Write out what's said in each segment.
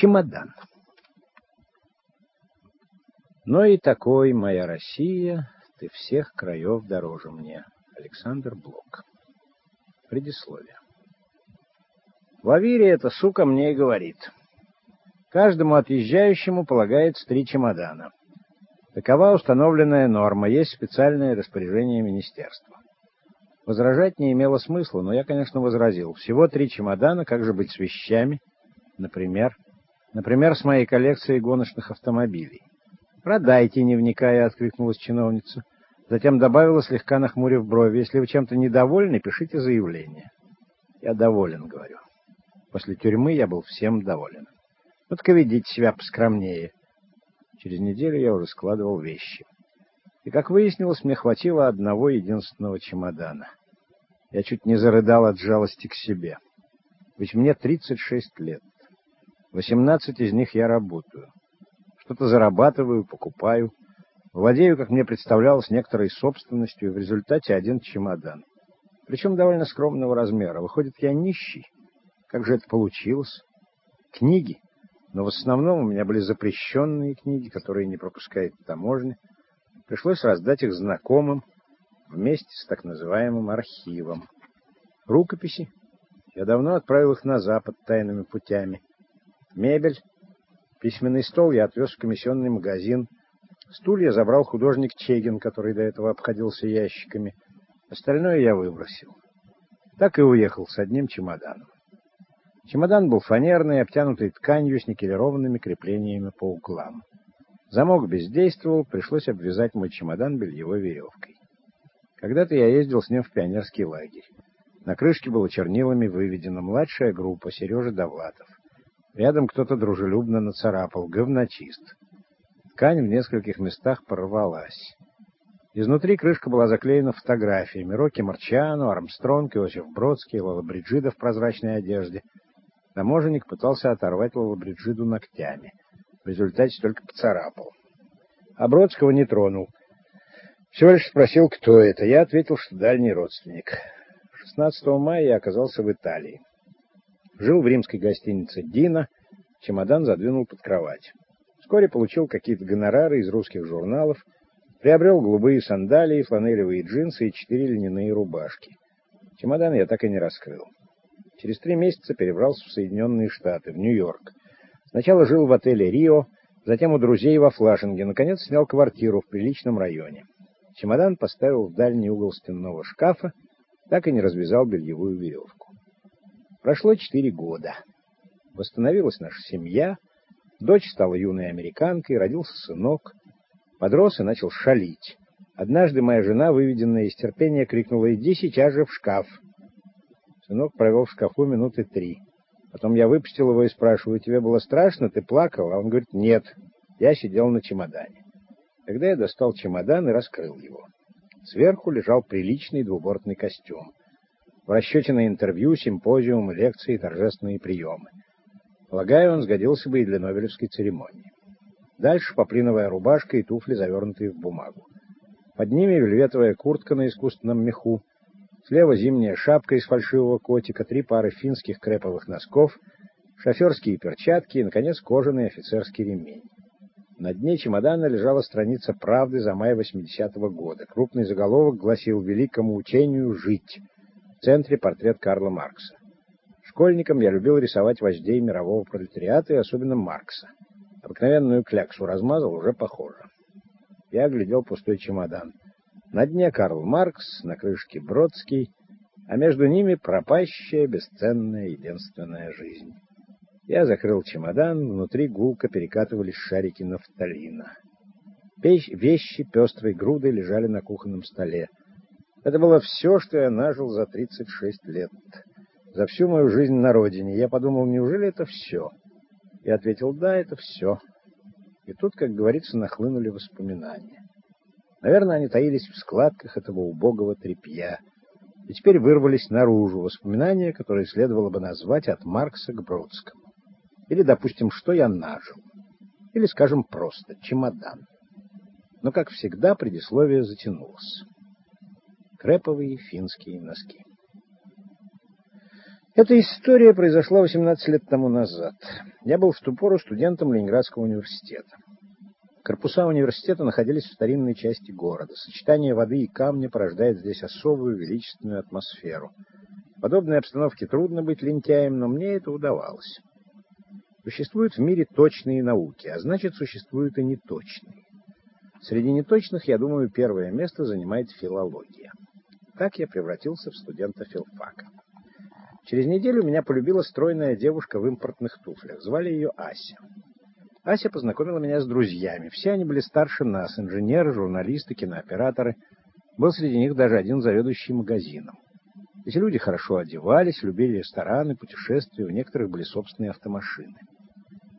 Чемодан. Но и такой, моя Россия, ты всех краев дороже мне. Александр Блок. Предисловие. В Авире эта сука мне и говорит. Каждому отъезжающему полагается три чемодана. Такова установленная норма, есть специальное распоряжение министерства. Возражать не имело смысла, но я, конечно, возразил. Всего три чемодана, как же быть с вещами? Например, например, с моей коллекцией гоночных автомобилей. «Продайте, не вникая», — откликнулась чиновница. Затем добавила, слегка нахмурив брови, «Если вы чем-то недовольны, пишите заявление». «Я доволен», — говорю. После тюрьмы я был всем доволен. Вот-ка ведите себя поскромнее. Через неделю я уже складывал вещи. И, как выяснилось, мне хватило одного единственного чемодана. Я чуть не зарыдал от жалости к себе. Ведь мне 36 лет. 18 из них я работаю. Что-то зарабатываю, покупаю. Владею, как мне представлялось, некоторой собственностью, и в результате один чемодан. Причем довольно скромного размера. Выходит, я нищий. Как же это получилось? Книги но в основном у меня были запрещенные книги, которые не пропускает таможня. Пришлось раздать их знакомым вместе с так называемым архивом. Рукописи. Я давно отправил их на Запад тайными путями. Мебель. Письменный стол я отвез в комиссионный магазин. Стулья забрал художник Чегин, который до этого обходился ящиками. Остальное я выбросил. Так и уехал с одним чемоданом. Чемодан был фанерный, обтянутый тканью с никелированными креплениями по углам. Замок бездействовал, пришлось обвязать мой чемодан бельевой веревкой. Когда-то я ездил с ним в пионерский лагерь. На крышке было чернилами выведена младшая группа Сережа Довлатов. Рядом кто-то дружелюбно нацарапал «Говночист». Ткань в нескольких местах порвалась. Изнутри крышка была заклеена фотографиями. Рокки Марчиано, Армстронг, Иосиф Бродский, Лола Бриджида в прозрачной одежде — Таможенник пытался оторвать Лолабриджиду ногтями. В результате только поцарапал. А Бродского не тронул. Всего лишь спросил, кто это. Я ответил, что дальний родственник. 16 мая я оказался в Италии. Жил в римской гостинице «Дина», чемодан задвинул под кровать. Вскоре получил какие-то гонорары из русских журналов, приобрел голубые сандалии, фланелевые джинсы и четыре льняные рубашки. Чемодан я так и не раскрыл. Через три месяца перебрался в Соединенные Штаты, в Нью-Йорк. Сначала жил в отеле «Рио», затем у друзей во Флашинге, наконец снял квартиру в приличном районе. Чемодан поставил в дальний угол стенного шкафа, так и не развязал бельевую веревку. Прошло четыре года. Восстановилась наша семья, дочь стала юной американкой, родился сынок, подрос и начал шалить. Однажды моя жена, выведенная из терпения, крикнула «Иди сейчас же в шкаф!» Сынок провел в шкафу минуты три. Потом я выпустил его и спрашиваю, тебе было страшно, ты плакал? А он говорит, нет, я сидел на чемодане. Тогда я достал чемодан и раскрыл его. Сверху лежал приличный двубортный костюм. В расчете на интервью, симпозиум, лекции, торжественные приемы. Полагаю, он сгодился бы и для Нобелевской церемонии. Дальше поплиновая рубашка и туфли, завернутые в бумагу. Под ними вельветовая куртка на искусственном меху, Слева зимняя шапка из фальшивого котика, три пары финских креповых носков, шоферские перчатки и, наконец, кожаный офицерский ремень. На дне чемодана лежала страница «Правды» за май 80-го года. Крупный заголовок гласил «Великому учению жить». В центре портрет Карла Маркса. Школьником я любил рисовать вождей мирового пролетариата и особенно Маркса. Обыкновенную кляксу размазал, уже похоже. Я оглядел пустой чемодан. На дне Карл Маркс, на крышке Бродский, а между ними пропащая, бесценная, единственная жизнь. Я закрыл чемодан, внутри гулко перекатывались шарики нафталина. Вещи пестрой грудой лежали на кухонном столе. Это было все, что я нажил за 36 лет. За всю мою жизнь на родине. Я подумал, неужели это все? И ответил, да, это все. И тут, как говорится, нахлынули воспоминания. Наверное, они таились в складках этого убогого тряпья. И теперь вырвались наружу воспоминания, которые следовало бы назвать от Маркса к Бродскому. Или, допустим, что я нажил. Или, скажем просто, чемодан. Но, как всегда, предисловие затянулось. Креповые финские носки. Эта история произошла 18 лет тому назад. Я был в ту пору студентом Ленинградского университета. Корпуса университета находились в старинной части города. Сочетание воды и камня порождает здесь особую величественную атмосферу. В подобной обстановке трудно быть лентяем, но мне это удавалось. Существуют в мире точные науки, а значит, существуют и неточные. Среди неточных, я думаю, первое место занимает филология. Так я превратился в студента филфака. Через неделю меня полюбила стройная девушка в импортных туфлях. Звали ее Ася. Ася познакомила меня с друзьями. Все они были старше нас, инженеры, журналисты, кинооператоры. Был среди них даже один заведующий магазином. Эти люди хорошо одевались, любили рестораны, путешествия, у некоторых были собственные автомашины.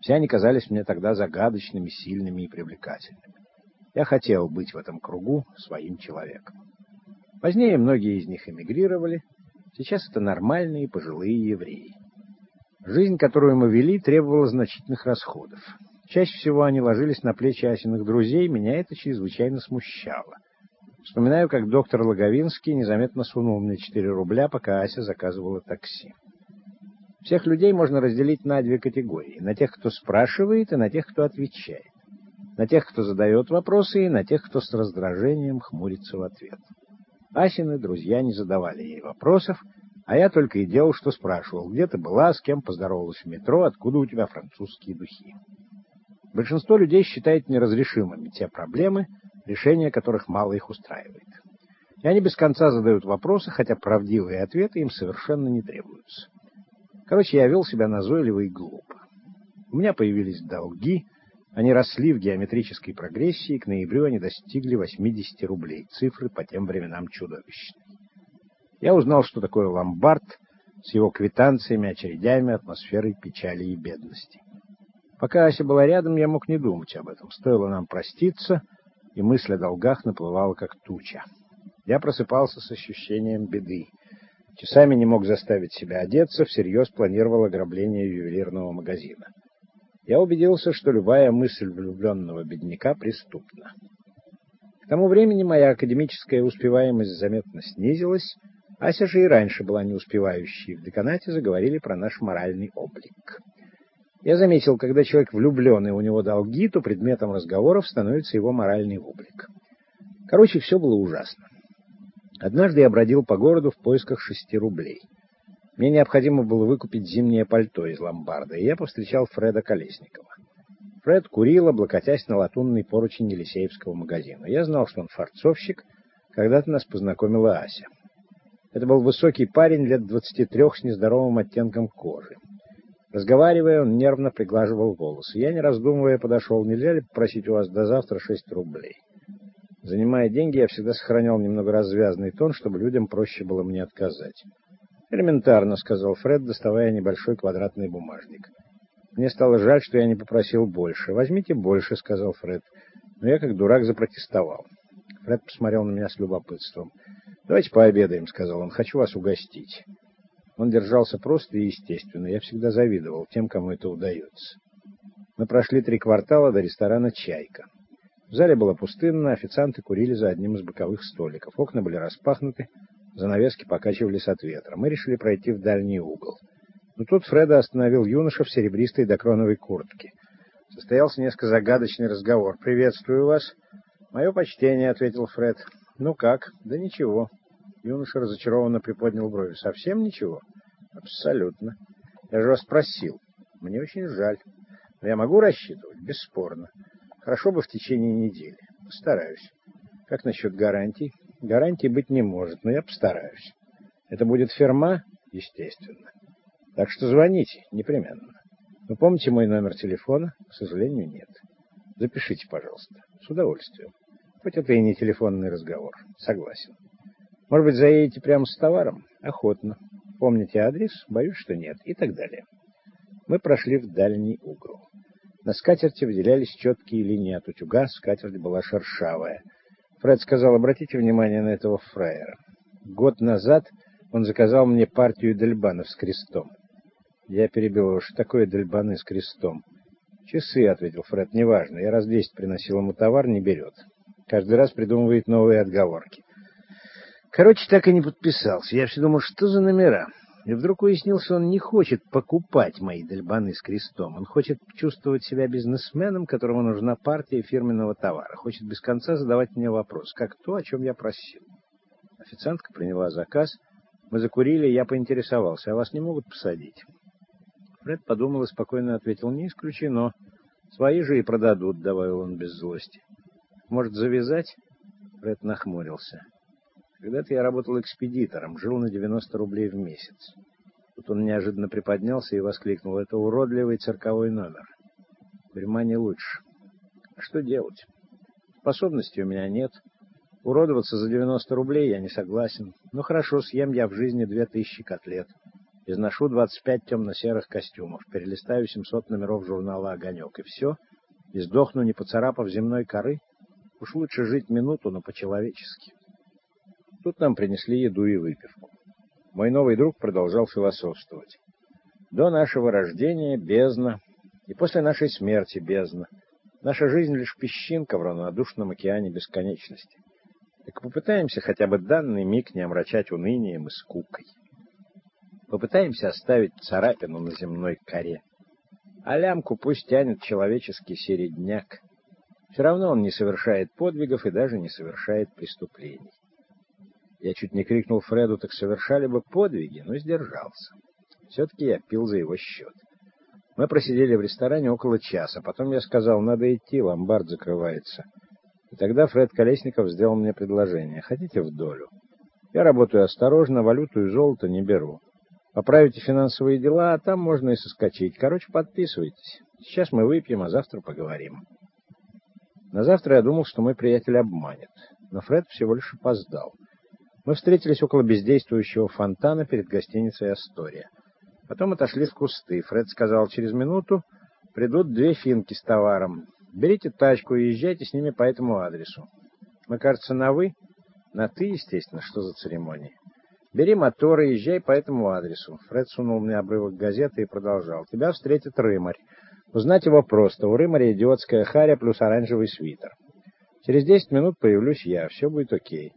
Все они казались мне тогда загадочными, сильными и привлекательными. Я хотел быть в этом кругу своим человеком. Позднее многие из них эмигрировали. Сейчас это нормальные пожилые евреи. Жизнь, которую мы вели, требовала значительных расходов. Чаще всего они ложились на плечи Асиных друзей, меня это чрезвычайно смущало. Вспоминаю, как доктор Логовинский незаметно сунул мне 4 рубля, пока Ася заказывала такси. Всех людей можно разделить на две категории. На тех, кто спрашивает, и на тех, кто отвечает. На тех, кто задает вопросы, и на тех, кто с раздражением хмурится в ответ. Асины друзья не задавали ей вопросов, а я только и делал, что спрашивал, где ты была, с кем поздоровалась в метро, откуда у тебя французские духи. Большинство людей считает неразрешимыми те проблемы, решение которых мало их устраивает. И они без конца задают вопросы, хотя правдивые ответы им совершенно не требуются. Короче, я вел себя назойливо и глупо. У меня появились долги, они росли в геометрической прогрессии, к ноябрю они достигли 80 рублей, цифры по тем временам чудовищные. Я узнал, что такое ломбард с его квитанциями, очередями, атмосферой печали и бедности. Пока Ася была рядом, я мог не думать об этом. Стоило нам проститься, и мысль о долгах наплывала, как туча. Я просыпался с ощущением беды. Часами не мог заставить себя одеться, всерьез планировал ограбление ювелирного магазина. Я убедился, что любая мысль влюбленного бедняка преступна. К тому времени моя академическая успеваемость заметно снизилась, Ася же и раньше была не успевающей. В деканате заговорили про наш моральный облик. Я заметил, когда человек влюблен и у него долги, то предметом разговоров становится его моральный облик. Короче, все было ужасно. Однажды я бродил по городу в поисках шести рублей. Мне необходимо было выкупить зимнее пальто из ломбарда, и я повстречал Фреда Колесникова. Фред курил, облокотясь на латунный поручень Елисеевского магазина. Я знал, что он фарцовщик. Когда-то нас познакомила Ася. Это был высокий парень лет двадцати трех с нездоровым оттенком кожи. Разговаривая, он нервно приглаживал волосы. Я, не раздумывая, подошел. Нельзя ли попросить у вас до завтра шесть рублей? Занимая деньги, я всегда сохранял немного развязный тон, чтобы людям проще было мне отказать. «Элементарно», — сказал Фред, доставая небольшой квадратный бумажник. Мне стало жаль, что я не попросил больше. «Возьмите больше», — сказал Фред. Но я, как дурак, запротестовал. Фред посмотрел на меня с любопытством. «Давайте пообедаем», — сказал он. «Хочу вас угостить». Он держался просто и естественно. Я всегда завидовал тем, кому это удается. Мы прошли три квартала до ресторана «Чайка». В зале было пустынно, официанты курили за одним из боковых столиков. Окна были распахнуты, занавески покачивались от ветра. Мы решили пройти в дальний угол. Но тут Фреда остановил юноша в серебристой докроновой куртке. Состоялся несколько загадочный разговор. «Приветствую вас». «Мое почтение», — ответил Фред. «Ну как?» «Да ничего». Юноша разочарованно приподнял брови. «Совсем ничего?» Абсолютно. Я же вас просил. Мне очень жаль. Но я могу рассчитывать? Бесспорно. Хорошо бы в течение недели. Постараюсь. Как насчет гарантий? Гарантий быть не может, но я постараюсь. Это будет ферма? Естественно. Так что звоните, непременно. Вы помните мой номер телефона? К сожалению, нет. Запишите, пожалуйста. С удовольствием. Хоть это и не телефонный разговор. Согласен. Может быть, заедете прямо с товаром? Охотно. Помните адрес? Боюсь, что нет. И так далее. Мы прошли в дальний угол. На скатерти выделялись четкие линии от утюга, скатерть была шершавая. Фред сказал, обратите внимание на этого фраера. Год назад он заказал мне партию дельбанов с крестом. Я перебил его, что такое дельбаны с крестом? Часы, ответил Фред, неважно. Я раз десять приносил ему товар, не берет. Каждый раз придумывает новые отговорки. Короче, так и не подписался. Я все думал, что за номера. И вдруг уяснил, что он не хочет покупать мои дельбаны с крестом. Он хочет чувствовать себя бизнесменом, которому нужна партия фирменного товара. Хочет без конца задавать мне вопрос, как то, о чем я просил. Официантка приняла заказ. Мы закурили, я поинтересовался, а вас не могут посадить? Фред подумал и спокойно ответил, не исключено. Свои же и продадут, добавил он без злости. Может, завязать? Фред нахмурился. Когда-то я работал экспедитором, жил на 90 рублей в месяц. Тут он неожиданно приподнялся и воскликнул. Это уродливый цирковой номер. Тюрьма не лучше. А что делать? Способностей у меня нет. Уродоваться за 90 рублей я не согласен. Ну хорошо, съем я в жизни 2000 котлет. Изношу 25 темно-серых костюмов, перелистаю 700 номеров журнала «Огонек» и все, и сдохну, не поцарапав земной коры. Уж лучше жить минуту, но по-человечески. Тут нам принесли еду и выпивку. Мой новый друг продолжал философствовать. До нашего рождения бездна, и после нашей смерти бездна. Наша жизнь лишь песчинка в равнодушном океане бесконечности. Так попытаемся хотя бы данный миг не омрачать унынием и скукой. Попытаемся оставить царапину на земной коре. А лямку пусть тянет человеческий середняк. Все равно он не совершает подвигов и даже не совершает преступлений. Я чуть не крикнул Фреду, так совершали бы подвиги, но сдержался. Все-таки я пил за его счет. Мы просидели в ресторане около часа. Потом я сказал, надо идти, ломбард закрывается. И тогда Фред Колесников сделал мне предложение. Хотите в долю? Я работаю осторожно, валюту и золото не беру. Поправите финансовые дела, а там можно и соскочить. Короче, подписывайтесь. Сейчас мы выпьем, а завтра поговорим. На завтра я думал, что мой приятель обманет. Но Фред всего лишь опоздал. Мы встретились около бездействующего фонтана перед гостиницей «Астория». Потом отошли в кусты. Фред сказал, через минуту придут две финки с товаром. Берите тачку и езжайте с ними по этому адресу. Мы, кажется, на «вы». На «ты», естественно, что за церемонии. Бери мотор и езжай по этому адресу. Фред сунул мне обрывок газеты и продолжал. Тебя встретит Рымарь. Узнать его просто. У Рымаря идиотская харя плюс оранжевый свитер. Через десять минут появлюсь я. Все будет окей.